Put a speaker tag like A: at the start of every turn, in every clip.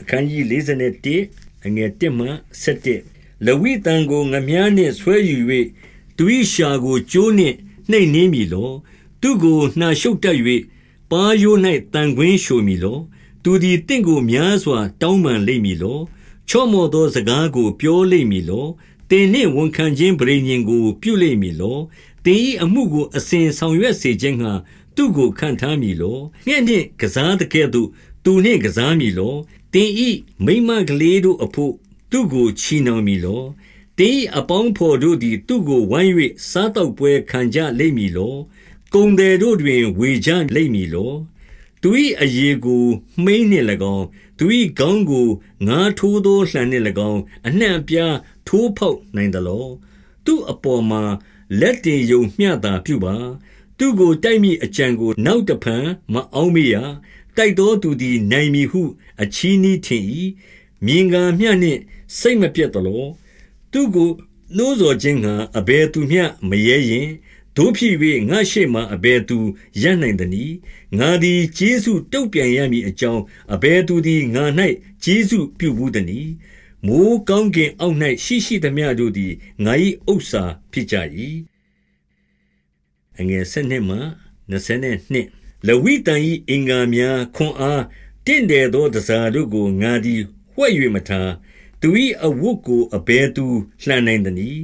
A: အခန်းကြီး41အငယ်1မှ7လဝိတန်ကိုငမြားနှင့်ဆွဲယူ၍သူ၏ရှာကိုကျိုးနှင့်နှိမ့်နှင်းမည်လောသူကိုနှာရှုပ်တတ်၍ပါယိုး၌တန်ခွင်းရှိုမည်လောသူသည်တင့်ကိုများစွာ တောင်းပန်လိမ့်မည်လောချော့မော်သောစကားကို ပြောလိမ့်မည်လောတင်နှင့်ဝန်ခံခြင်းပရိညင်ကို ပြုလိမ့်မည်လောတင်၏အမှုကိုအစဉ်ဆောင်ရွက်စေခြင်းငှာသူကိုခံထားမည်လောငှက်နှင့်ကစားတကဲ့သို့ သူနှင့်ကစားမည်လောတင်ဤမိမကလေးတို့အဖို့သူကိုချီနှောင်မည်လောတင်းအပေါင်းဖော်တို့သည် သူကိုဝိုင်း၍စားတော့ပွဲခံကြလိမ့်မည်လောကုံတယ်တို့တွင်ဝေကြလိမ့်မည်လောသူ၏အရေးကိုမှိန်းနှင့်၎င်းသူ၏ခေါင်းကိုငါထိုးသောလှံနှင့်၎င်းအနှံ့ပြားထိုးဖောက်နိုင်သလောသူအပေါ်မှာလက်တင်ယုံမျှတာပြုပါသူကိုတိုက်မိအကြံကို နောက်တဖန်မအောင်မရ တိုက်တော်သူသည် နိုင်မည်ဟု အချီးနှီးထင်၏မြင်ကံမျှနှင့် စိတ်မပြတ်သလော သူကိုနှိုးဆော်ခြင်းကအဘယ်သူမျှ မရဲရင်တို့ဖြစ်၍ငါရှိမှအဘယ်သူရနိုင်သနည်း ငါသည်ဂျေစုတုတ်ပြန်ရမည်အကြောင်း အဘယ်သူသည် ငါ၌ဂျေစုပြုဘူးသနည်း မိုးကောင်းကင်အောက်၌ရှိရှိသမျှတို့သည် ငါ၏ဥစ္စာဖြစ်ကြ၏အငယ်၁၂မှ22 လဝိတန်၏အင်္ဂါများ ခွန်အား တင့်တယ်သောတစားတို့ကို ငါသည် ဝှက်၍မထား သူ၏အဝတ်ကို အဘယ်သူလှန်နိုင်သနည်း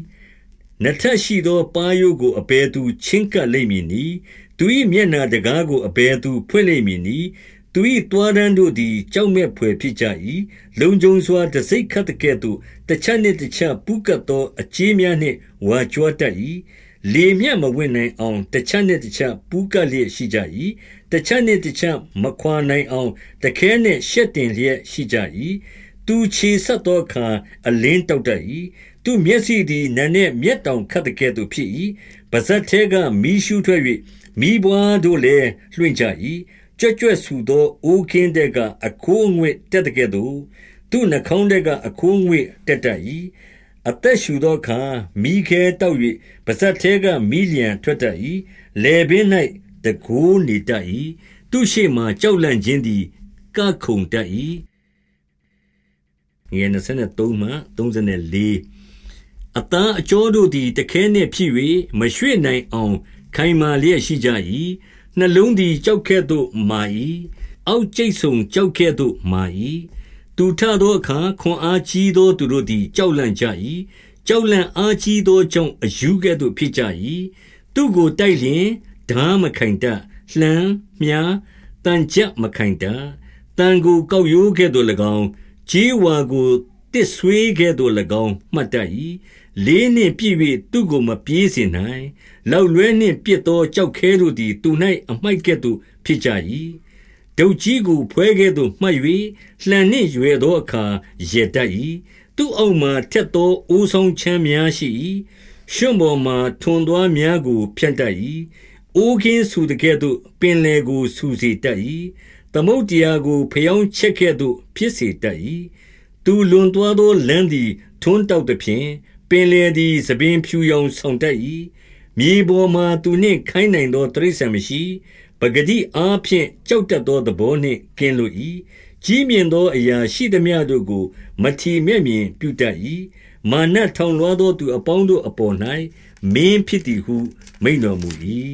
A: နှစ်ထပ်ရှိသော ပါးရိုးကို အဘယ်သူ ချဉ်ကပ်လိမ့်မည်နည်း သူ၏မျက်နာတကားကို အဘယ်သူဖွင့်လိမ့်မည်နည်း သူ၏တွားတန်းတို့သည် ကြောက်မဲ့ဖွယ် ဖြစ်ကြ၏လုံခြုံစွာတစိ့ခတ်တဲ့ကဲ့သို့တစ်ချက်နှင့်တစ်ချက်ပူးကပ်သော အကြီးများနှင့် ဝါကြွားတတ်၏ လေမြတ်မဝင်နိုင်အောင်တစ်ချက်နှင့်တစ်ချက်ပူးကပ်လျက်ရှိကြ၏တစ်ချက်နှင့်တစ်ချက်မခွာနိုင်အောင်တခဲနှင့်ရှက်တင်လျက်ရှိကြ၏သူခြေဆက်သောအခါအလင်းတောက်တတ်၏သူမျက်စိသည်နန်းနှင့်မျက်တောင်ခတ်တဲ့ကဲ့သို့ဖြစ်၏ပါဇက်ထဲကမီးရှူးထွက်၍မိဘွားတို့လည်းလွှင့်ကြ၏ကြွကြွဆူသောအိုးခင်းတဲ့ကအခိုးငွေ့တက်တဲ့ကဲ့သို့သူနှာခေါင်းတဲ့ကအခိုးငွေ့တက်တတ်၏ အသက်ရှူသောအခါမိခဲတောက်၍ပါဇက်ထဲကမိလျံထွက်တတ်၏လေပင်၌တကိုးနေတတ်၏သူရှိမှကြောက်လန့်ခြင်းသည်ကခုန်တတ်၏ငယ်23မှ34အသားအကျော်တို့သည်တခဲနှင့်ဖြစ်၍မရွှေ့နိုင်အောင် ခိုင်မာလျက်ရှိကြ၏နှလုံးသည်ကြောက်ခဲ့သို့မာ၏အောက်ကျိတ်ဆုံကြောက်ခဲ့သို့မာ၏ သူထသောအခါခွန်အားကြီးသောသူတို့သည် ကြောက်လန့်ကြ၏ကြောက်လန့်အားကြီးသောကြောင့်အယူကဲ့သို့ဖြစ်ကြ၏သူကိုတိုက်လျင်ဓာမခိုင်တလှမ်းမြားတန်ကြမခိုင်တတန်ကိုကောက်ရိုးကဲ့သို့၎င်းကြေးဝါကိုတစ်ဆွေးကဲ့သို့၎င်းမှတ်တတ်၏လေးနှင့်ပြည့်၍သူကိုမပြေးစေနိုင်လောက်လွဲနှင့်ပြစ်သောကြောက်ခဲတို့သည်သူ၌အမိုက်ကဲ့သို့ဖြစ်ကြ၏ ဒုတ်ကြီးကိုဖွဲကဲ့သို့မှတ်၍လှန်နှင့်ရွယ်သောအခါရေတတ်၏သူ့အောက်မှထက်သောအိုးဆောင်ချမ်းများရှိ၏ရှွန့်ပေါ်မှထွန်သွားများကို ဖြန့်တတ်၏အိုးခင်းဆူတဲ့ကဲ့သို့ပင်လေကိုဆူစေတတ်၏သမုတ်တရားကိုဖျောင်းချက်ကဲ့သို့ ဖြစ်စေတတ်၏သူလွန်သွားသောလမ်းသည်ထွန်းတောက်သည်ဖြင့်ပင်လေသည်သပင်ဖြူရောင်ဆောင်တတ်၏မြေပေါ်မှသူနှင့်ခိုင်းနိုင်သောတရိษံမရှိ ပဂတိအားဖြင့်ကြောက်တတ်သောသဘောနှင့်ကင်းလို၏ကြီးမြင့်သောအရာရှိသမျှတို့ကို မထီမဲ့မြင်ပြုတတ်၏မာနထောင်လွှားသောသူအပေါင်းတို့အပေါ်၌မင်းဖြစ်သည်ဟု မိန်တော်မူ၏